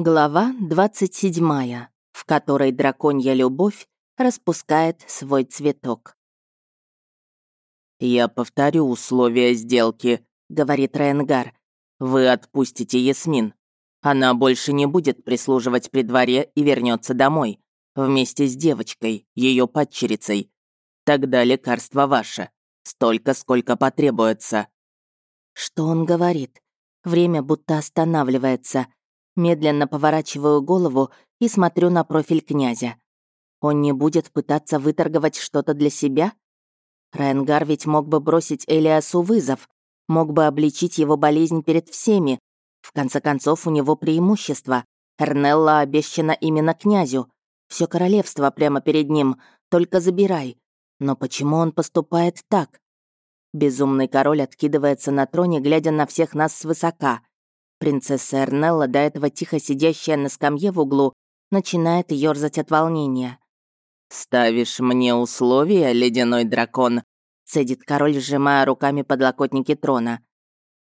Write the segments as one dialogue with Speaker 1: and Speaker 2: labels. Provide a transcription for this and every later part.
Speaker 1: Глава 27, в которой драконья любовь распускает свой цветок.
Speaker 2: «Я повторю условия сделки», — говорит Рейнгар. «Вы отпустите Ясмин. Она больше не будет прислуживать при дворе и вернется домой, вместе с девочкой, ее падчерицей. Тогда лекарство ваше. Столько, сколько потребуется».
Speaker 1: Что он говорит? Время будто останавливается — Медленно поворачиваю голову и смотрю на профиль князя. Он не будет пытаться выторговать что-то для себя? Райангар ведь мог бы бросить Элиасу вызов, мог бы обличить его болезнь перед всеми. В конце концов, у него преимущество. Эрнелла обещана именно князю. Все королевство прямо перед ним, только забирай. Но почему он поступает так? Безумный король откидывается на троне, глядя на всех нас свысока. Принцесса Эрнелла, до этого тихо сидящая на скамье в углу, начинает ёрзать от волнения.
Speaker 2: «Ставишь мне условия, ледяной дракон?»
Speaker 1: — цедит король, сжимая руками подлокотники трона.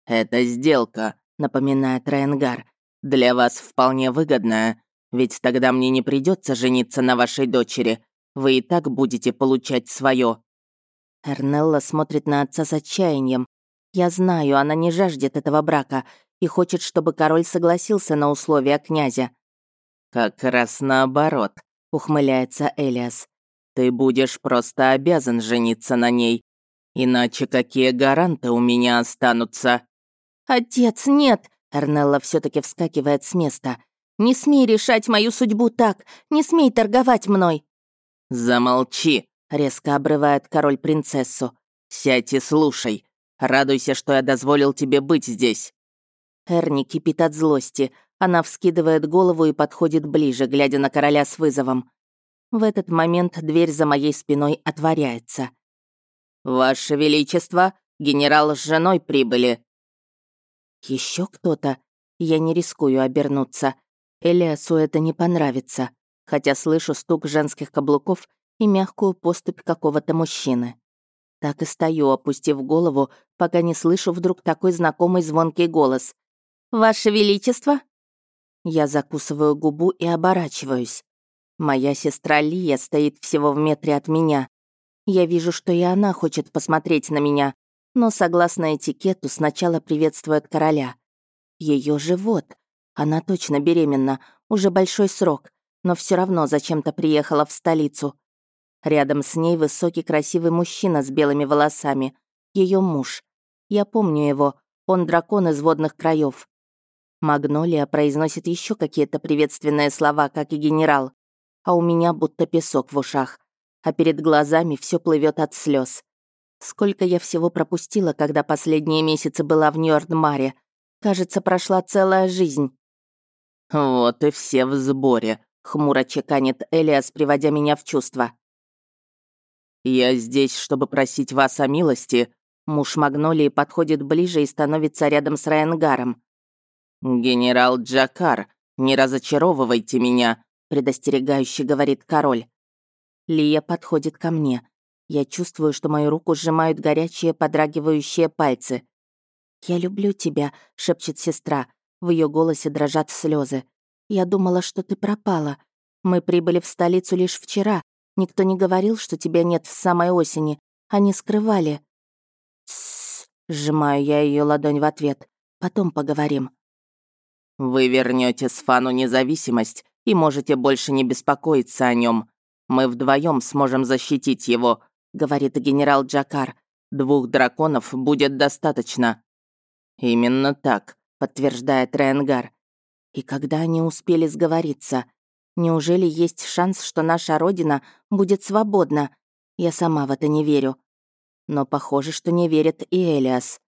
Speaker 2: «Это сделка», — напоминает Рейнгар. «Для вас вполне выгодная, ведь тогда мне не придется жениться на вашей дочери. Вы и так будете получать свое.
Speaker 1: Эрнелла смотрит на отца с отчаянием. Я знаю, она не жаждет этого брака и хочет, чтобы король согласился на условия князя.
Speaker 2: «Как раз наоборот», — ухмыляется Элиас. «Ты будешь просто обязан жениться на ней. Иначе какие гаранты у меня останутся?»
Speaker 1: «Отец, нет!» — Эрнелла все таки вскакивает с места. «Не смей решать мою судьбу так! Не смей торговать мной!»
Speaker 2: «Замолчи!» — резко обрывает король принцессу. «Сядь и слушай. Радуйся, что я дозволил тебе быть здесь.
Speaker 1: Эрни кипит от злости. Она вскидывает голову и подходит ближе, глядя на короля с вызовом. В этот момент дверь за моей спиной отворяется.
Speaker 2: «Ваше Величество, генерал с женой прибыли».
Speaker 1: Еще кто-то? Я не рискую обернуться. Элиасу это не понравится, хотя слышу стук женских каблуков и мягкую поступь какого-то мужчины. Так и стою, опустив голову, пока не слышу вдруг такой знакомый звонкий голос. «Ваше Величество?» Я закусываю губу и оборачиваюсь. Моя сестра Лия стоит всего в метре от меня. Я вижу, что и она хочет посмотреть на меня, но, согласно этикету, сначала приветствует короля. Ее живот. Она точно беременна, уже большой срок, но все равно зачем-то приехала в столицу. Рядом с ней высокий красивый мужчина с белыми волосами. Ее муж. Я помню его, он дракон из водных краев. Магнолия произносит еще какие-то приветственные слова, как и генерал, а у меня будто песок в ушах, а перед глазами все плывет от слез. Сколько я всего пропустила, когда последние месяцы была в Нью-Ордмаре. Кажется, прошла целая жизнь.
Speaker 2: «Вот и все в сборе», — хмуро чеканит Элиас, приводя меня в чувство. «Я здесь, чтобы просить вас о милости».
Speaker 1: Муж Магнолии подходит ближе и становится рядом с Райангаром.
Speaker 2: «Генерал Джакар, не разочаровывайте меня», — предостерегающе говорит король.
Speaker 1: Лия подходит ко мне. Я чувствую, что мою руку сжимают горячие, подрагивающие пальцы. «Я люблю тебя», — шепчет сестра. В ее голосе дрожат слезы. «Я думала, что ты пропала. Мы прибыли в столицу лишь вчера. Никто не говорил, что тебя нет с самой осени. Они скрывали». «Тссс», — сжимаю я ее ладонь в ответ. «Потом поговорим».
Speaker 2: Вы вернете Сфану независимость и можете больше не беспокоиться о нем. Мы вдвоем сможем защитить его, говорит генерал Джакар. Двух драконов будет достаточно. Именно так, подтверждает Ренгар.
Speaker 1: И когда они успели сговориться? Неужели есть шанс, что наша родина будет свободна? Я сама в это не верю. Но похоже, что не верит и Элиас.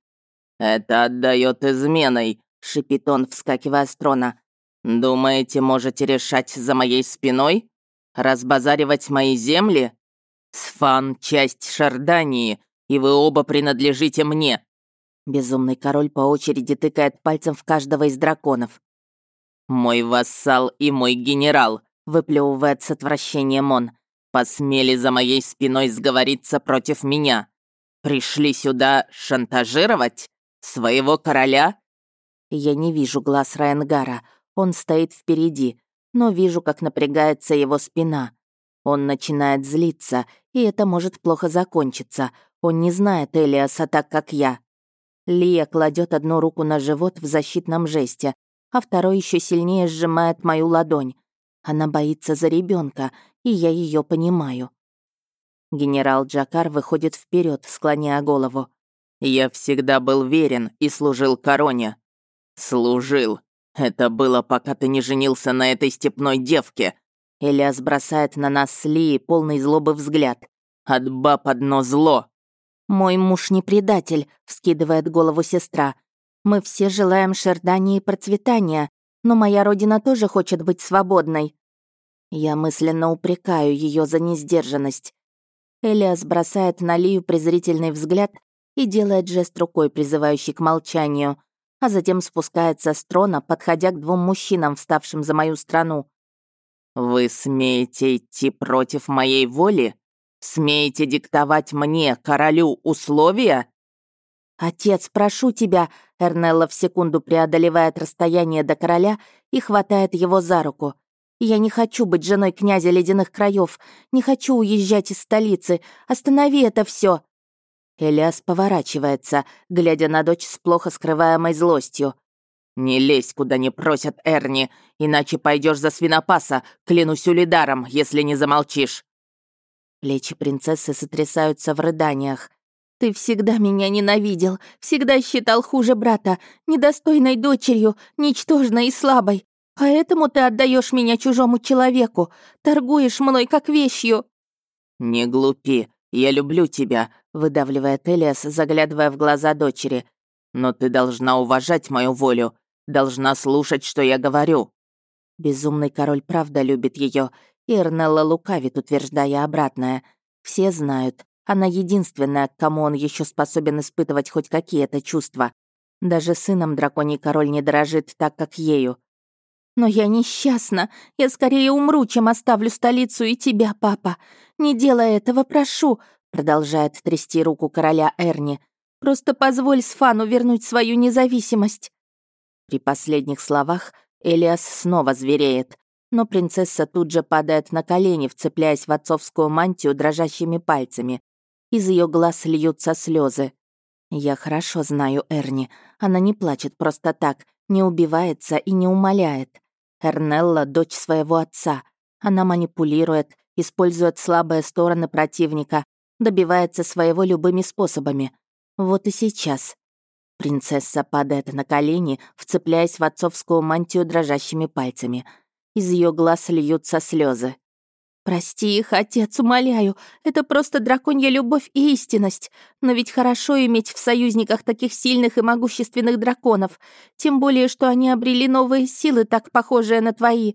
Speaker 2: Это отдает изменой, — шипит он, вскакивая с трона. «Думаете, можете решать за моей спиной? Разбазаривать мои земли? Сфан — часть Шардании, и вы оба принадлежите мне!»
Speaker 1: Безумный король по очереди тыкает пальцем в каждого из драконов.
Speaker 2: «Мой вассал и мой генерал», — выплевывает с отвращением он, «посмели за моей спиной сговориться против меня. Пришли сюда шантажировать? Своего короля?
Speaker 1: Я не вижу глаз Райангара. Он стоит впереди, но вижу, как напрягается его спина. Он начинает злиться, и это может плохо закончиться. Он не знает Элиаса так, как я. Лия кладет одну руку на живот в защитном жесте, а второй еще сильнее сжимает мою ладонь. Она боится за ребенка, и я ее понимаю. Генерал Джакар выходит вперед, склоняя голову.
Speaker 2: «Я всегда был верен и служил короне». «Служил. Это было, пока ты не женился на этой степной девке».
Speaker 1: Элиас бросает на нас с Лией полный злобы взгляд.
Speaker 2: «От баб одно зло».
Speaker 1: «Мой муж не предатель», — вскидывает голову сестра. «Мы все желаем Шердании процветания, но моя родина тоже хочет быть свободной». Я мысленно упрекаю ее за несдержанность. Элиас бросает на Лию презрительный взгляд и делает жест рукой, призывающий к молчанию, а затем спускается с трона, подходя к двум мужчинам, вставшим за мою страну.
Speaker 2: «Вы смеете идти против моей воли? Смеете диктовать мне, королю, условия?»
Speaker 1: «Отец, прошу тебя!» Эрнелла в секунду преодолевает расстояние до короля и хватает его за руку. Я не хочу быть женой князя ледяных краев, не хочу уезжать из столицы. Останови это все. Элиас поворачивается, глядя на дочь с плохо скрываемой злостью.
Speaker 2: «Не лезь, куда не просят Эрни, иначе пойдешь за свинопаса, клянусь улидаром, если не замолчишь».
Speaker 1: Плечи принцессы сотрясаются в рыданиях. «Ты всегда меня ненавидел, всегда считал хуже брата, недостойной дочерью, ничтожной и слабой. Поэтому ты отдаешь меня чужому человеку, торгуешь мной как вещью».
Speaker 2: «Не глупи, я люблю тебя», — выдавливает Элиас, заглядывая в глаза дочери. «Но ты должна уважать мою волю, должна слушать, что я говорю».
Speaker 1: Безумный король правда любит ее, и Эрнелла лукавит, утверждая обратное. Все знают, она единственная, к кому он еще способен испытывать хоть какие-то чувства. Даже сыном драконий король не дорожит так, как ею. Но я несчастна. Я скорее умру, чем оставлю столицу и тебя, папа. Не делай этого, прошу», — продолжает трясти руку короля Эрни. «Просто позволь Сфану вернуть свою независимость». При последних словах Элиас снова звереет, но принцесса тут же падает на колени, вцепляясь в отцовскую мантию дрожащими пальцами. Из ее глаз льются слезы. Я хорошо знаю Эрни. Она не плачет просто так, не убивается и не умоляет. Эрнелла — дочь своего отца. Она манипулирует, использует слабые стороны противника, добивается своего любыми способами. Вот и сейчас. Принцесса падает на колени, вцепляясь в отцовскую мантию дрожащими пальцами. Из ее глаз льются слезы. «Прости их, отец, умоляю. Это просто драконья любовь и истинность. Но ведь хорошо иметь в союзниках таких сильных и могущественных драконов. Тем более, что они обрели новые силы, так похожие на твои.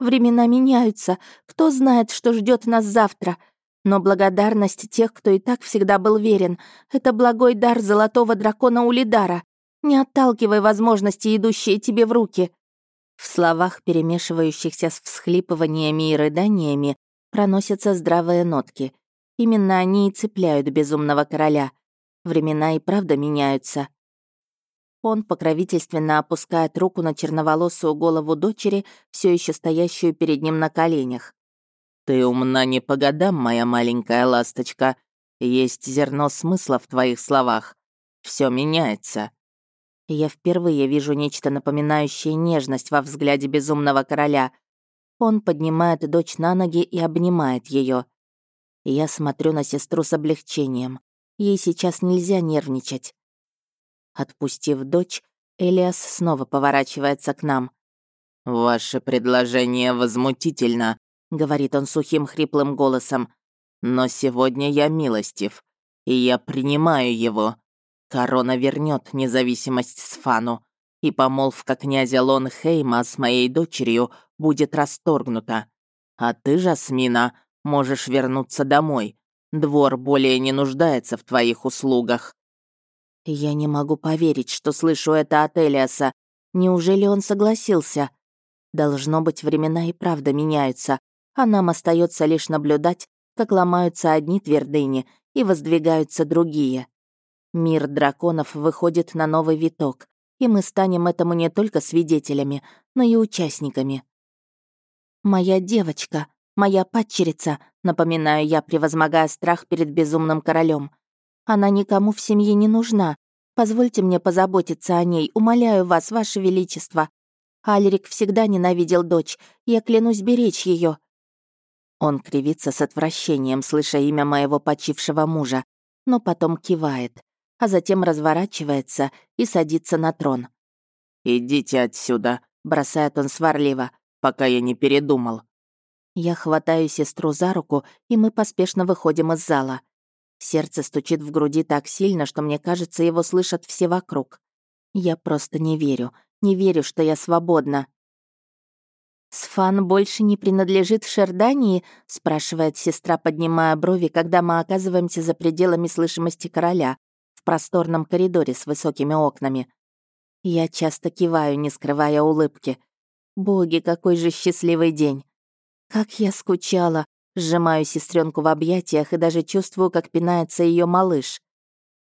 Speaker 1: Времена меняются. Кто знает, что ждет нас завтра. Но благодарность тех, кто и так всегда был верен, это благой дар золотого дракона Улидара. Не отталкивай возможности, идущие тебе в руки». В словах, перемешивающихся с всхлипываниями и рыданиями, проносятся здравые нотки. Именно они и цепляют безумного короля. Времена и правда меняются. Он покровительственно опускает руку на черноволосую голову дочери, все еще стоящую перед ним на коленях.
Speaker 2: «Ты умна не по годам, моя маленькая ласточка. Есть зерно смысла в твоих словах. Все меняется».
Speaker 1: Я впервые вижу нечто напоминающее нежность во взгляде безумного короля — он поднимает дочь на ноги и обнимает ее. Я смотрю на сестру с облегчением. Ей сейчас нельзя нервничать. Отпустив дочь, Элиас снова поворачивается к нам.
Speaker 2: «Ваше предложение возмутительно», — говорит он сухим хриплым голосом. «Но сегодня я милостив, и я принимаю его. Корона вернет независимость Сфану, и помолвка князя Лонхейма с моей дочерью будет расторгнута. А ты, Жасмина, можешь вернуться домой. Двор более не нуждается в твоих услугах».
Speaker 1: «Я не могу поверить, что слышу это от Элиаса. Неужели он согласился? Должно быть, времена и правда меняются, а нам остается лишь наблюдать, как ломаются одни твердыни и воздвигаются другие. Мир драконов выходит на новый виток, и мы станем этому не только свидетелями, но и участниками. «Моя девочка, моя падчерица», напоминаю я, превозмогая страх перед безумным королем. «Она никому в семье не нужна. Позвольте мне позаботиться о ней, умоляю вас, ваше величество. Альрик всегда ненавидел дочь, я клянусь беречь ее. Он кривится с отвращением, слыша имя моего почившего мужа, но потом кивает, а затем разворачивается и садится на трон.
Speaker 2: «Идите отсюда», — бросает он сварливо, пока я не передумал.
Speaker 1: Я хватаю сестру за руку, и мы поспешно выходим из зала. Сердце стучит в груди так сильно, что мне кажется, его слышат все вокруг. Я просто не верю, не верю, что я свободна. «Сфан больше не принадлежит Шердании?» — спрашивает сестра, поднимая брови, когда мы оказываемся за пределами слышимости короля, в просторном коридоре с высокими окнами. Я часто киваю, не скрывая улыбки. Боги, какой же счастливый день! Как я скучала! Сжимаю сестренку в объятиях и даже чувствую, как пинается ее малыш.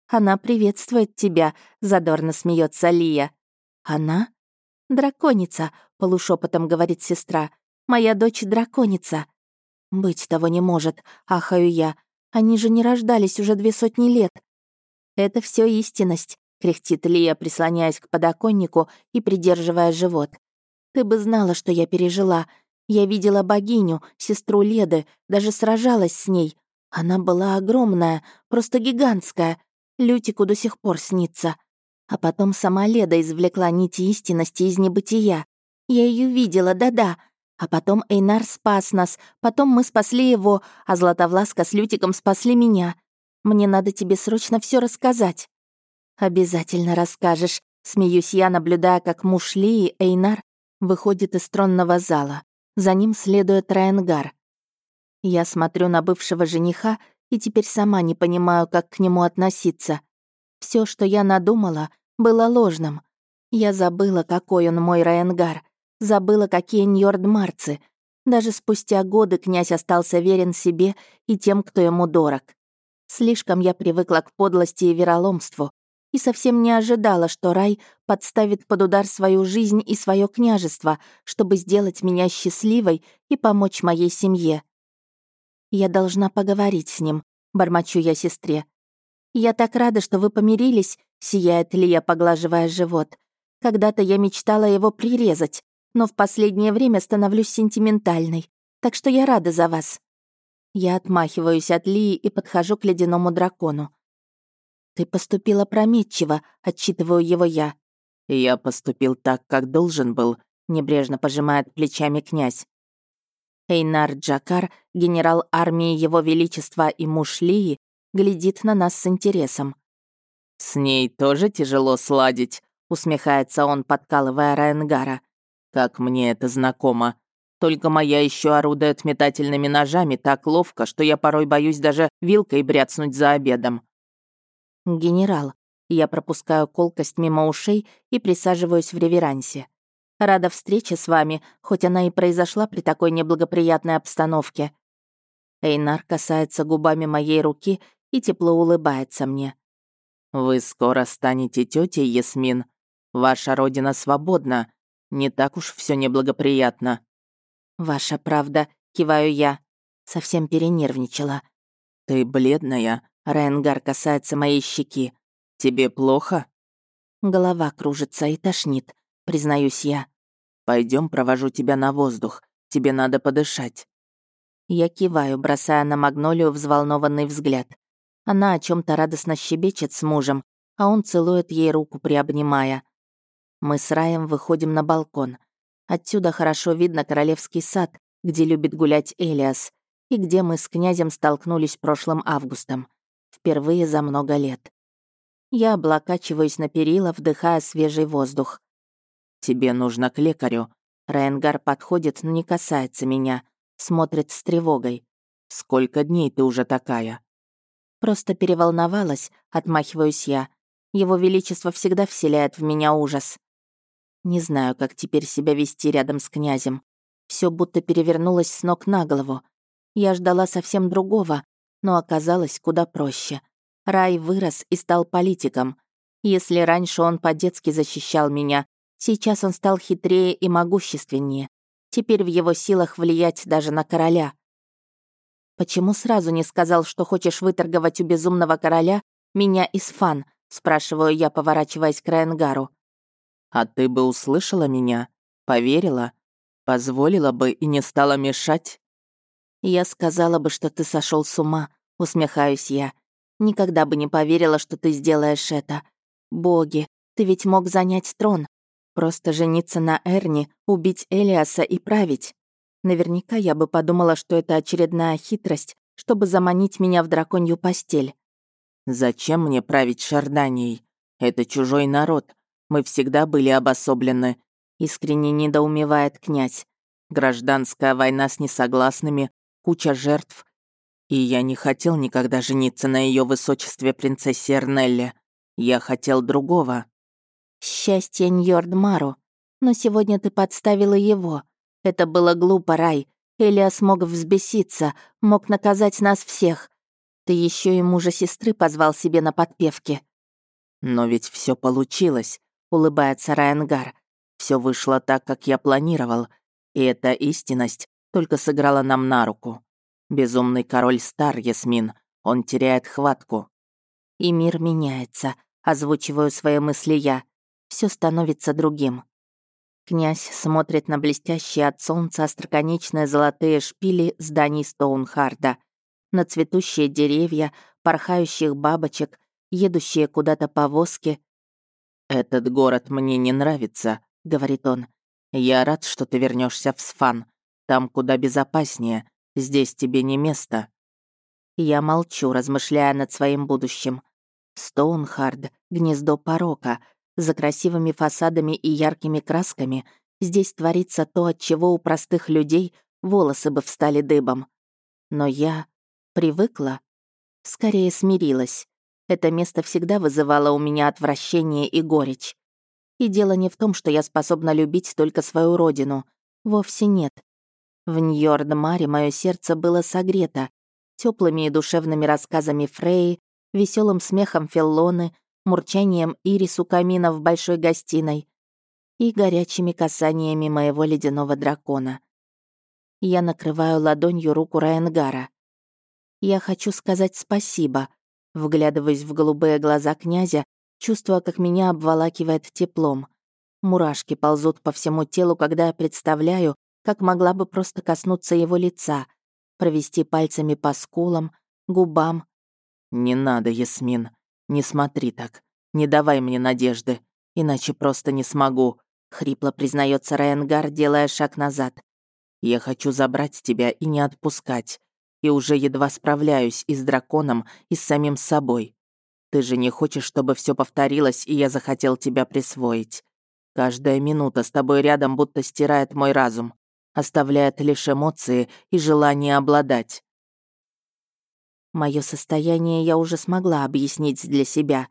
Speaker 1: «Она приветствует тебя», — задорно смеется Лия. «Она?» «Драконица», — полушепотом говорит сестра. «Моя дочь драконица». «Быть того не может», — ахаю я. «Они же не рождались уже две сотни лет». «Это все истинность», — кряхтит Лия, прислоняясь к подоконнику и придерживая живот. «Ты бы знала, что я пережила. Я видела богиню, сестру Леды, даже сражалась с ней. Она была огромная, просто гигантская. Лютику до сих пор снится. А потом сама Леда извлекла нити истинности из небытия. Я ее видела, да-да. А потом Эйнар спас нас, потом мы спасли его, а Златовласка с Лютиком спасли меня. Мне надо тебе срочно все рассказать». «Обязательно расскажешь», — смеюсь я, наблюдая, как муж Лии, Эйнар, выходит из тронного зала. За ним следует Райангар. Я смотрю на бывшего жениха и теперь сама не понимаю, как к нему относиться. Все, что я надумала, было ложным. Я забыла, какой он мой Райангар, забыла, какие ньордмарцы. Даже спустя годы князь остался верен себе и тем, кто ему дорог. Слишком я привыкла к подлости и вероломству и совсем не ожидала, что рай подставит под удар свою жизнь и свое княжество, чтобы сделать меня счастливой и помочь моей семье. Я должна поговорить с ним, бормочу я сестре. «Я так рада, что вы помирились», — сияет Лия, поглаживая живот. «Когда-то я мечтала его прирезать, но в последнее время становлюсь сентиментальной, так что я рада за вас». Я отмахиваюсь от Лии и подхожу к ледяному дракону. «Ты поступила прометчиво», — отчитываю его я.
Speaker 2: «Я поступил так, как должен был», — небрежно пожимает плечами князь.
Speaker 1: Эйнар Джакар, генерал армии Его Величества и муж Лии, глядит на нас с интересом.
Speaker 2: «С ней тоже тяжело сладить», — усмехается он, подкалывая Райангара. «Как мне это знакомо. Только моя еще орудует метательными ножами так ловко, что я порой боюсь даже вилкой бряцнуть за обедом».
Speaker 1: «Генерал, я пропускаю колкость мимо ушей и присаживаюсь в реверансе. Рада встрече с вами, хоть она и произошла при такой неблагоприятной обстановке». Эйнар касается губами моей руки и тепло улыбается мне.
Speaker 2: «Вы скоро станете тетей, Ясмин. Ваша родина свободна. Не так уж все неблагоприятно».
Speaker 1: «Ваша правда», — киваю я. Совсем перенервничала.
Speaker 2: «Ты бледная», — Райангар касается моей щеки. «Тебе плохо?»
Speaker 1: Голова кружится и тошнит, признаюсь я.
Speaker 2: Пойдем, провожу тебя на воздух. Тебе надо подышать».
Speaker 1: Я киваю, бросая на Магнолию взволнованный взгляд. Она о чем то радостно щебечет с мужем, а он целует ей руку, приобнимая. Мы с Раем выходим на балкон. Отсюда хорошо видно королевский сад, где любит гулять Элиас, и где мы с князем столкнулись прошлым августом. Впервые за много лет. Я облокачиваюсь на перила, вдыхая свежий воздух.
Speaker 2: «Тебе нужно к лекарю».
Speaker 1: Райангар подходит, но не касается меня. Смотрит с тревогой.
Speaker 2: «Сколько дней ты уже такая?»
Speaker 1: Просто переволновалась, отмахиваюсь я. Его Величество всегда вселяет в меня ужас. Не знаю, как теперь себя вести рядом с князем. Все будто перевернулось с ног на голову. Я ждала совсем другого, но оказалось куда проще. Рай вырос и стал политиком. Если раньше он по-детски защищал меня, Сейчас он стал хитрее и могущественнее. Теперь в его силах влиять даже на короля. «Почему сразу не сказал, что хочешь выторговать у безумного короля меня из фан?» — спрашиваю я, поворачиваясь к Райангару.
Speaker 2: «А ты бы услышала меня? Поверила? Позволила бы и не стала мешать?»
Speaker 1: «Я сказала бы, что ты сошел с ума», — усмехаюсь я. «Никогда бы не поверила, что ты сделаешь это. Боги, ты ведь мог занять трон. Просто жениться на Эрни, убить Элиаса и править. Наверняка я бы подумала, что это очередная хитрость, чтобы заманить меня в драконью постель.
Speaker 2: «Зачем мне править Шарданией? Это чужой народ. Мы всегда были обособлены», — искренне недоумевает князь. «Гражданская война с несогласными, куча жертв. И я не хотел никогда жениться на ее высочестве принцессе Эрнелле. Я хотел другого».
Speaker 1: «Счастье Ньордмару. Но сегодня ты подставила его. Это было глупо, Рай. Элиас мог взбеситься, мог наказать нас всех. Ты еще и мужа сестры позвал себе на подпевки.
Speaker 2: Но ведь все получилось, улыбается Райангар. Все вышло так, как я планировал. И эта истинность только сыграла нам на руку. Безумный король стар, Ясмин. Он теряет хватку.
Speaker 1: И мир меняется. Озвучиваю свои мысли я. Все становится другим. Князь смотрит на блестящие от солнца остроконечные золотые шпили зданий Стоунхарда, на цветущие деревья, порхающих бабочек, едущие куда-то повозки.
Speaker 2: «Этот город мне не нравится», — говорит он. «Я рад, что ты вернешься в Сфан. Там куда безопаснее. Здесь тебе не место».
Speaker 1: Я молчу, размышляя над своим будущим. Стоунхард — гнездо порока — за красивыми фасадами и яркими красками здесь творится то, от чего у простых людей волосы бы встали дыбом. Но я привыкла, скорее смирилась. Это место всегда вызывало у меня отвращение и горечь. И дело не в том, что я способна любить только свою родину. Вовсе нет. В Ньорд-Маре мое сердце было согрето теплыми и душевными рассказами Фреи, веселым смехом Феллоны, мурчанием ирису камина в большой гостиной и горячими касаниями моего ледяного дракона. Я накрываю ладонью руку Райангара. Я хочу сказать спасибо, вглядываясь в голубые глаза князя, чувствуя, как меня обволакивает теплом. Мурашки ползут по всему телу, когда я представляю, как могла бы просто коснуться его лица, провести пальцами по скулам, губам.
Speaker 2: «Не надо, Ясмин», «Не смотри так. Не давай мне надежды, иначе просто не смогу», — хрипло признается Райангар, делая шаг назад. «Я хочу забрать тебя и не отпускать. И уже едва справляюсь и с драконом, и с самим собой. Ты же не хочешь, чтобы все повторилось, и я захотел тебя присвоить. Каждая минута с тобой рядом будто стирает мой разум, оставляет лишь эмоции и желание обладать.
Speaker 1: Мое состояние я уже смогла объяснить для себя.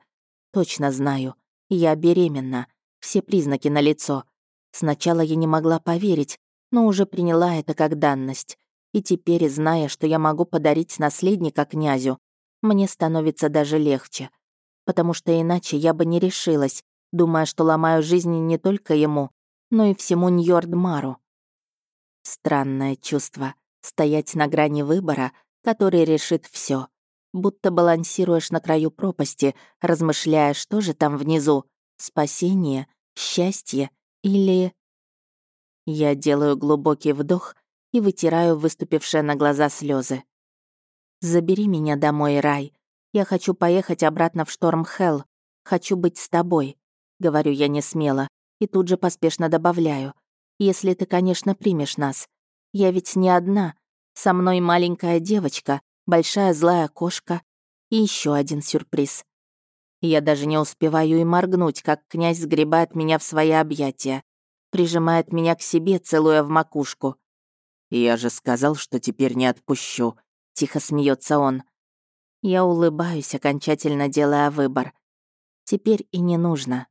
Speaker 1: Точно знаю. Я беременна. Все признаки налицо. Сначала я не могла поверить, но уже приняла это как данность. И теперь, зная, что я могу подарить наследника князю, мне становится даже легче. Потому что иначе я бы не решилась, думая, что ломаю жизнь не только ему, но и всему Ньордмару. Странное чувство — стоять на грани выбора — который решит все. Будто балансируешь на краю пропасти, размышляя, что же там внизу — спасение, счастье или... Я делаю глубокий вдох и вытираю выступившие на глаза слезы. «Забери меня домой, Рай. Я хочу поехать обратно в шторм Хелл. Хочу быть с тобой», — говорю я не смело, и тут же поспешно добавляю. «Если ты, конечно, примешь нас. Я ведь не одна, со мной маленькая девочка, большая злая кошка и еще один сюрприз. Я даже не успеваю и моргнуть, как князь сгребает меня в свои объятия, прижимает меня к себе, целуя в макушку.
Speaker 2: «Я же сказал, что теперь не отпущу», — тихо смеется он.
Speaker 1: Я улыбаюсь, окончательно делая выбор. Теперь и не нужно.